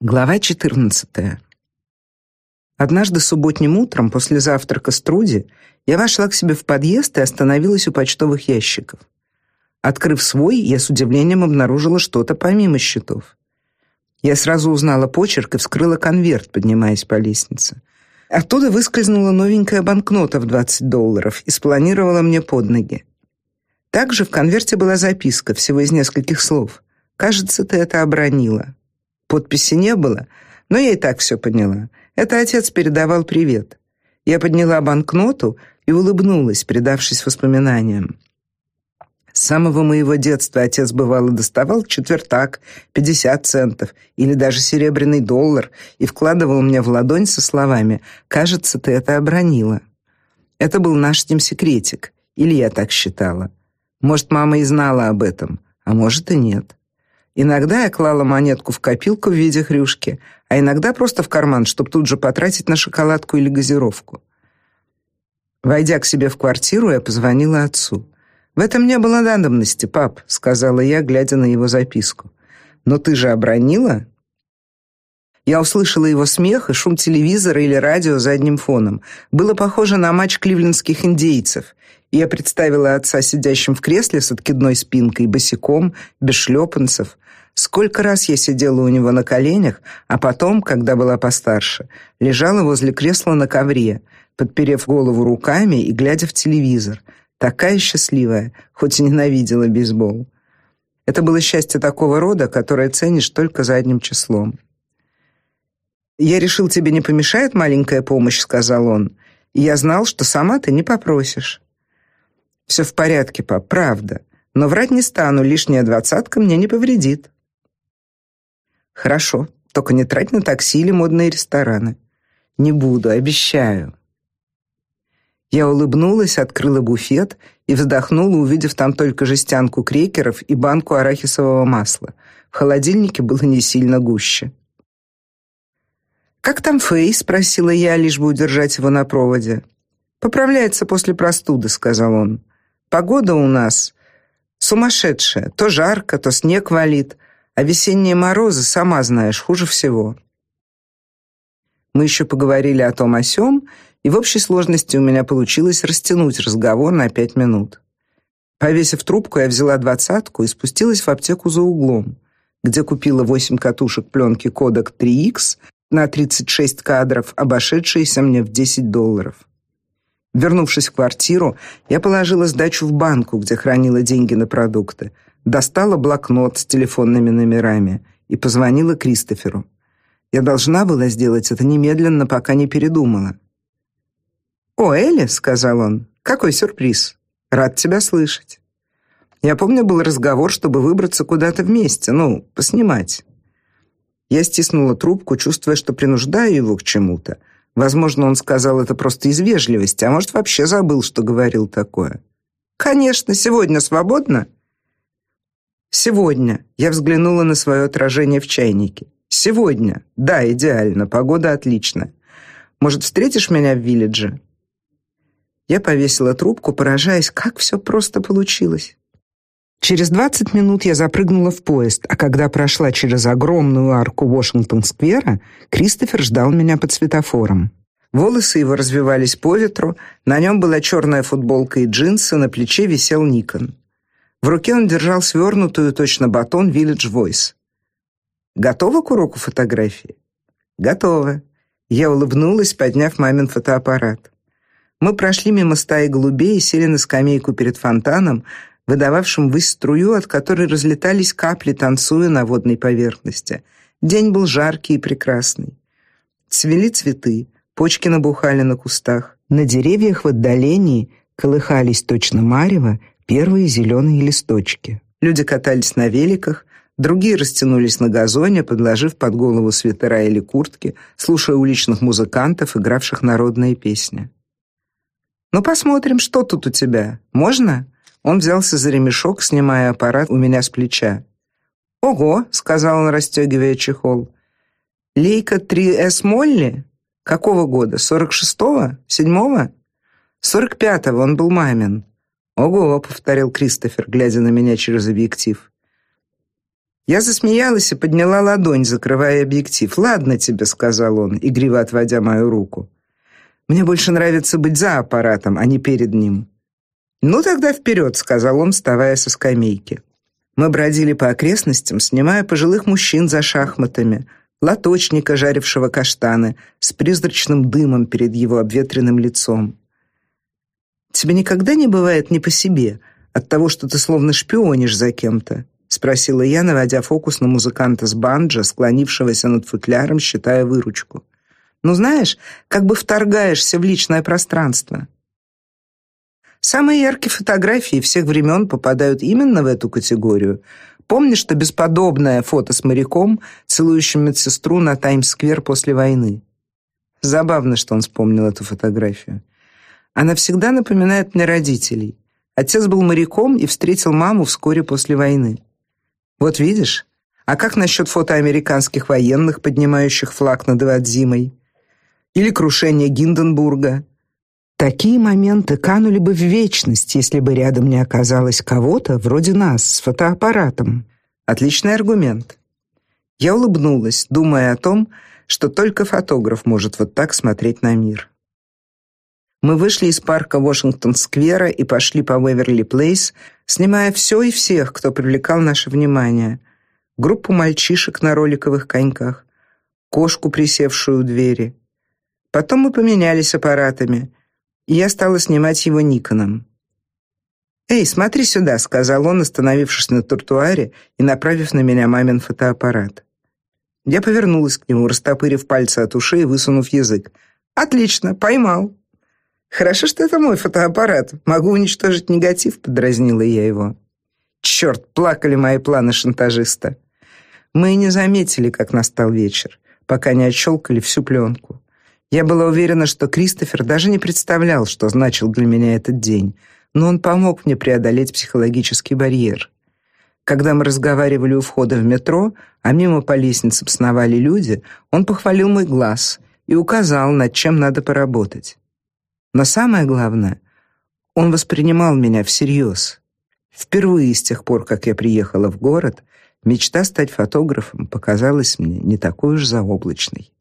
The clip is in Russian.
Глава 14. Однажды субботним утром после завтрака с Труди я вошла к себе в подъезд и остановилась у почтовых ящиков. Открыв свой, я с удивлением обнаружила что-то помимо счетов. Я сразу узнала почерк и вскрыла конверт, поднимаясь по лестнице. Оттуда выскользнула новенькая банкнота в 20 долларов и спланировала мне под ноги. Также в конверте была записка, всего из нескольких слов. «Кажется, ты это обронила». Подписи не было, но я и так все поняла. Это отец передавал привет. Я подняла банкноту и улыбнулась, предавшись воспоминаниям. С самого моего детства отец бывало доставал четвертак, 50 центов или даже серебряный доллар и вкладывал мне в ладонь со словами: "Кажется, ты это обронила". Это был наш с ним секретик, или я так считала. Может, мама и знала об этом, а может и нет. Иногда я клала монетку в копилку в виде хрюшки, а иногда просто в карман, чтобы тут же потратить на шоколадку или газировку. Войдя к себе в квартиру, я позвонила отцу. В этом не было надобности, пап, сказала я, глядя на его записку. Но ты же обронила? Я услышала его смех и шум телевизора или радио задним фоном. Было похоже на матч кливлендских индейцев. Я представила отца сидящим в кресле с откидной спинкой, босиком, без шлепанцев. Сколько раз я сидела у него на коленях, а потом, когда была постарше, лежала возле кресла на ковре, подперев голову руками и глядя в телевизор. Такая счастливая, хоть и ненавидела бейсбол. Это было счастье такого рода, которое ценишь только задним числом. «Я решил, тебе не помешает маленькая помощь», — сказал он. «И я знал, что сама ты не попросишь». «Все в порядке, пап, правда. Но врать не стану, лишняя двадцатка мне не повредит». Хорошо, только не трать на такси или модные рестораны. Не буду, обещаю. Я улыбнулась, открыла буфет и вздохнула, увидев там только жестянку крекеров и банку арахисового масла. В холодильнике было не сильно гуще. Как там Фэй, спросила я, лишь бы удержать его на проводе. Поправляется после простуды, сказал он. Погода у нас сумасшедшая, то жарко, то снег валит. А весенние морозы, сама знаешь, хуже всего. Мы еще поговорили о том о сём, и в общей сложности у меня получилось растянуть разговор на пять минут. Повесив трубку, я взяла двадцатку и спустилась в аптеку за углом, где купила восемь катушек пленки Kodak 3X на 36 кадров, обошедшиеся мне в 10 долларов. Вернувшись в квартиру, я положила сдачу в банку, где хранила деньги на продукты – достала блокнот с телефонными номерами и позвонила Кристоферу. Я должна была сделать это немедленно, пока не передумала. «О, Элли», — сказал он, — «какой сюрприз! Рад тебя слышать». Я помню, был разговор, чтобы выбраться куда-то вместе, ну, поснимать. Я стиснула трубку, чувствуя, что принуждаю его к чему-то. Возможно, он сказал это просто из вежливости, а может, вообще забыл, что говорил такое. «Конечно, сегодня свободно?» Сегодня я взглянула на свое отражение в чайнике. Сегодня. Да, идеально, погода отличная. Может, встретишь меня в Виллидже? Я повесила трубку, поражаясь, как все просто получилось. Через 20 минут я запрыгнула в поезд, а когда прошла через огромную арку Вашингтон-сквера, Кристофер ждал меня под светофором. Волосы его развивались по ветру, на нем была черная футболка и джинсы, на плече висел Никон. В руке он держал свернутую точно батон Village Voice. Готова к уроку фотографии? Готова. Я улыбнулась, подняв мамин фотоаппарат. Мы прошли мимо стаи голубей и сели на скамейку перед фонтаном, выдававшим ввысь струю, от которой разлетались капли, танцуя на водной поверхности. День был жаркий и прекрасный. Цвели цветы, почки набухали на кустах. На деревьях в отдалении колыхались точно марево первые зеленые листочки. Люди катались на великах, другие растянулись на газоне, подложив под голову свитера или куртки, слушая уличных музыкантов, игравших народные песни. Ну посмотрим, что тут у тебя. Можно? Он взялся за ремешок, снимая аппарат у меня с плеча. Ого, сказал он, расстегивая чехол. Лейка 3S Молли? Какого года? 46-го? 7-го? 45-го, он был мамин. «Ого», — повторил Кристофер, глядя на меня через объектив. Я засмеялась и подняла ладонь, закрывая объектив. "Ладно тебе", сказал он, игриво отводя мою руку. "Мне больше нравится быть за аппаратом, а не перед ним". "Ну тогда вперед», — сказал он, вставая со скамейки. Мы бродили по окрестностям, снимая пожилых мужчин за шахматами, лоточника, жарившего каштаны, с призрачным дымом перед его обветренным лицом. Тебе никогда не бывает не по себе от того, что ты словно шпионишь за кем-то? спросила я, наводя фокус на музыканта с банджо, склонившегося над футляром, считая выручку. Ну, знаешь, как бы вторгаешься в личное пространство. Самые яркие фотографии всех времен попадают именно в эту категорию. Помнишь, что бесподобное фото с моряком, целующим медсестру на Таймс-сквер после войны? Забавно, что он вспомнил эту фотографию. Она всегда напоминает мне родителей. Отец был моряком и встретил маму вскоре после войны. Вот видишь? А как насчет фото американских военных, поднимающих флаг над Ивадзимой? Или крушение Гинденбурга? Такие моменты канули бы в вечность, если бы рядом не оказалось кого-то вроде нас с фотоаппаратом. Отличный аргумент. Я улыбнулась, думая о том, что только фотограф может вот так смотреть на мир. Мы вышли из парка Вашингтон-сквера и пошли по Уэверли-плейс, снимая все и всех, кто привлекал наше внимание. Группу мальчишек на роликовых коньках, кошку, присевшую у двери. Потом мы поменялись аппаратами, я стала снимать его Никоном. «Эй, смотри сюда», — сказал он, остановившись на тротуаре и направив на меня мамин фотоаппарат. Я повернулась к нему, растопырив пальцы от ушей и высунув язык. «Отлично, поймал». Хорошо, что это мой фотоаппарат. Могу уничтожить негатив, подразнила я его. Черт, плакали мои планы шантажиста. Мы и не заметили, как настал вечер, пока не отщелкали всю пленку. Я была уверена, что Кристофер даже не представлял, что значил для меня этот день, но он помог мне преодолеть психологический барьер. Когда мы разговаривали у входа в метро, а мимо по лестницам сновали люди, он похвалил мой глаз и указал, над чем надо поработать. Но самое главное, он воспринимал меня всерьез. Впервые с тех пор, как я приехала в город, мечта стать фотографом показалась мне не такой уж заоблачной.